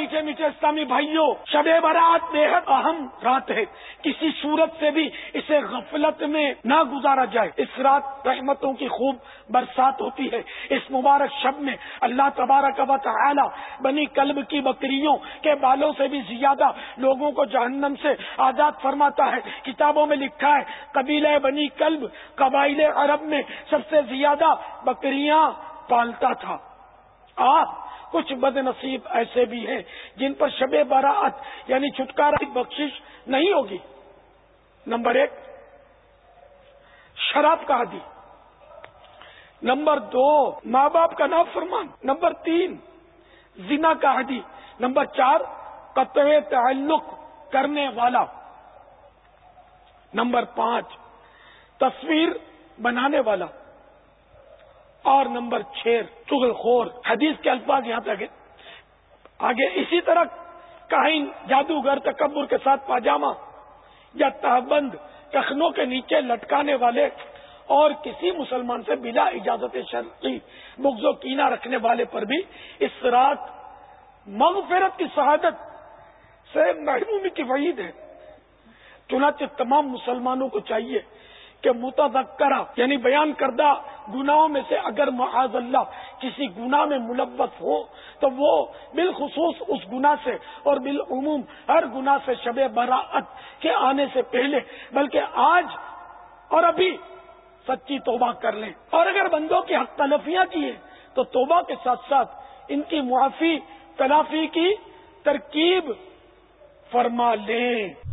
میٹھے میٹھے اسلامی بھائیوں، شب برات بے حد اہم رات ہے۔ کسی صورت سے بھی اسے غفلت میں نہ گزارا جائے۔ اس رات رحمتوں کی خوب برسات ہوتی ہے۔ اس مبارک شب میں اللہ تبارک و تعالی بنی کلب کی بکریوں کے بالوں سے بھی زیادہ لوگوں کو جہنم سے آزاد فرماتا ہے۔ کتابوں میں لکھا ہے قبیل بنی کلب قبائل عرب میں سب سے زیادہ بکریاں پالتا تھا۔ آ کچھ بد نصیب ایسے بھی ہیں جن پر شب براعت یعنی چھٹکارا بخشش نہیں ہوگی۔ نمبر ایک، شراب کا عادی۔ نمبر دو، ماں باپ کا نام فرمان نمبر تین، زنا کا عادی۔ نمبر چار، قطع تعلق کرنے والا۔ نمبر پانچ، تصویر بنانے والا۔ اور نمبر چھ، چغل خور، حدیث کے الفاظ یہاں تک آگے اسی طرح کہیں جادوگر، تکبر کے ساتھ پاجامہ یا تہبند ٹخنوں کے نیچے لٹکانے والے اور کسی مسلمان سے بلا اجازت شرطی بغض و کینہ رکھنے والے پر بھی اس رات مغفرت کی شہادت سے محرومی کی وعید ہے۔ چنانچہ تمام مسلمانوں کو چاہیے کہ متذکرہ یعنی بیان کردہ گناہوں میں سے اگر معاذ اللہ کسی گناہ میں ملوث ہو تو وہ بالخصوص اس گناہ سے اور بالعموم ہر گناہ سے شب براعت کے آنے سے پہلے، بلکہ آج اور ابھی سچی توبہ کر لیں۔ اور اگر بندوں کی حق تلفیاں کی ہیں، تو توبہ کے ساتھ ساتھ ان کی معافی، تلافی کی ترکیب فرما لیں۔